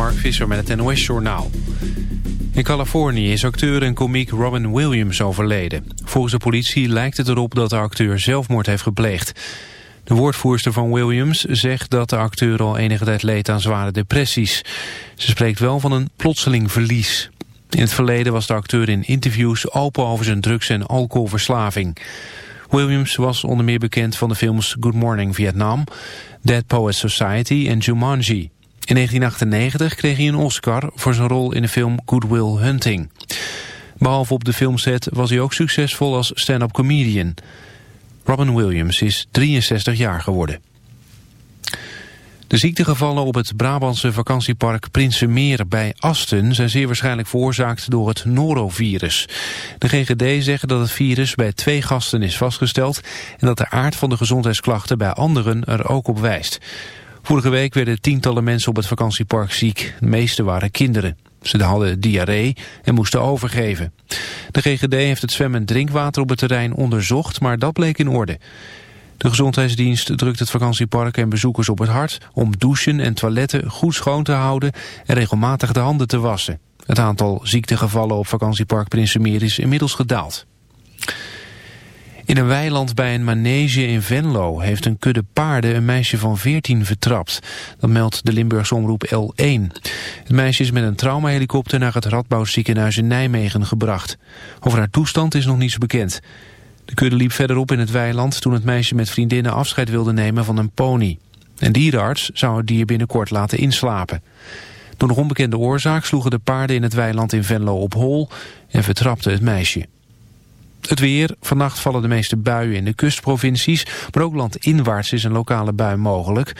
Mark Visser met het NOS-journaal. In Californië is acteur en komiek Robin Williams overleden. Volgens de politie lijkt het erop dat de acteur zelfmoord heeft gepleegd. De woordvoerster van Williams zegt dat de acteur al enige tijd leed aan zware depressies. Ze spreekt wel van een plotseling verlies. In het verleden was de acteur in interviews open over zijn drugs- en alcoholverslaving. Williams was onder meer bekend van de films Good Morning Vietnam, Dead Poets Society en Jumanji. In 1998 kreeg hij een Oscar voor zijn rol in de film Good Will Hunting. Behalve op de filmset was hij ook succesvol als stand-up comedian. Robin Williams is 63 jaar geworden. De ziektegevallen op het Brabantse vakantiepark Prinsenmeer bij Asten zijn zeer waarschijnlijk veroorzaakt door het norovirus. De GGD zeggen dat het virus bij twee gasten is vastgesteld en dat de aard van de gezondheidsklachten bij anderen er ook op wijst. Vorige week werden tientallen mensen op het vakantiepark ziek. De meeste waren kinderen. Ze hadden diarree en moesten overgeven. De GGD heeft het zwem- en drinkwater op het terrein onderzocht, maar dat bleek in orde. De gezondheidsdienst drukt het vakantiepark en bezoekers op het hart... om douchen en toiletten goed schoon te houden en regelmatig de handen te wassen. Het aantal ziektegevallen op vakantiepark Prinsenmeer is inmiddels gedaald. In een weiland bij een manege in Venlo heeft een kudde paarden een meisje van 14 vertrapt. Dat meldt de Limburgse omroep L1. Het meisje is met een traumahelikopter naar het Radboudziekenhuis in Nijmegen gebracht. Over haar toestand is nog niets bekend. De kudde liep verderop in het weiland toen het meisje met vriendinnen afscheid wilde nemen van een pony. Een dierenarts zou het dier binnenkort laten inslapen. Door nog onbekende oorzaak sloegen de paarden in het weiland in Venlo op hol en vertrapte het meisje. Het weer. Vannacht vallen de meeste buien in de kustprovincies. Maar ook landinwaarts is een lokale bui mogelijk.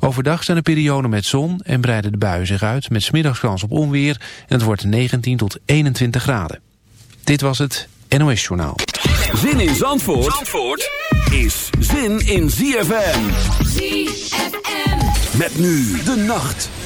Overdag zijn er perioden met zon en breiden de buien zich uit. Met smiddags op onweer. En het wordt 19 tot 21 graden. Dit was het NOS Journaal. Zin in Zandvoort, Zandvoort is zin in ZFM. ZFM. Met nu de nacht.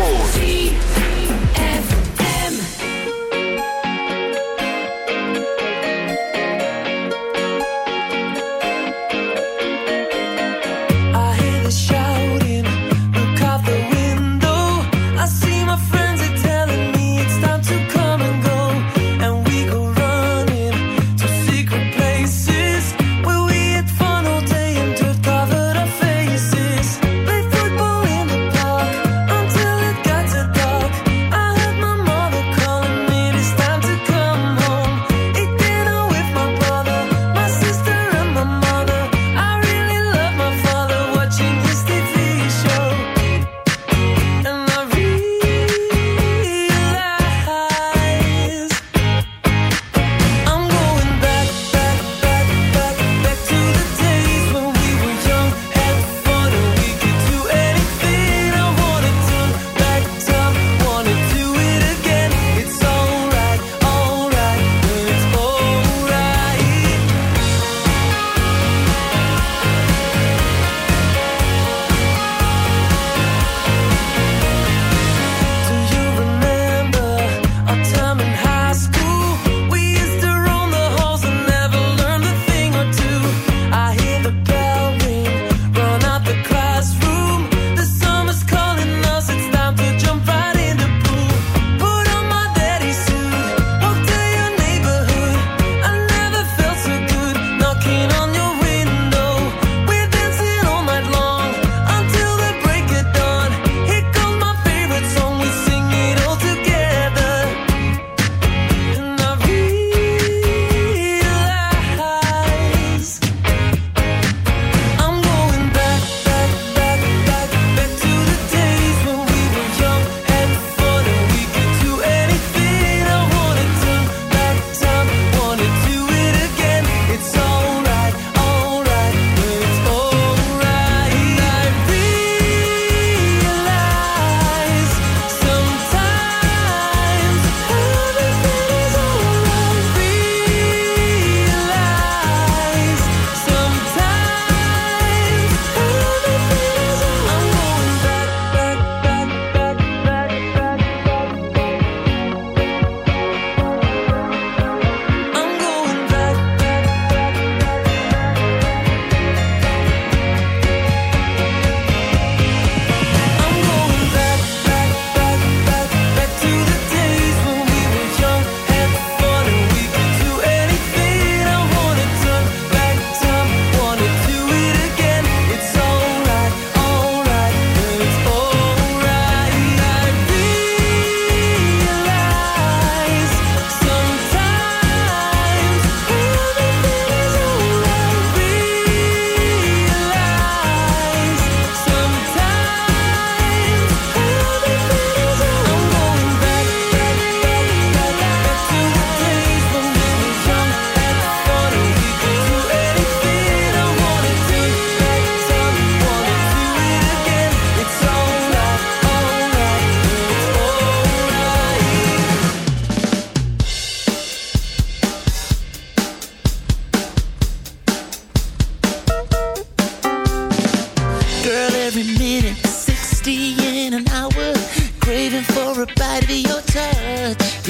Four.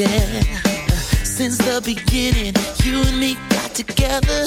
yeah. Since the beginning, you and me got together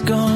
gone.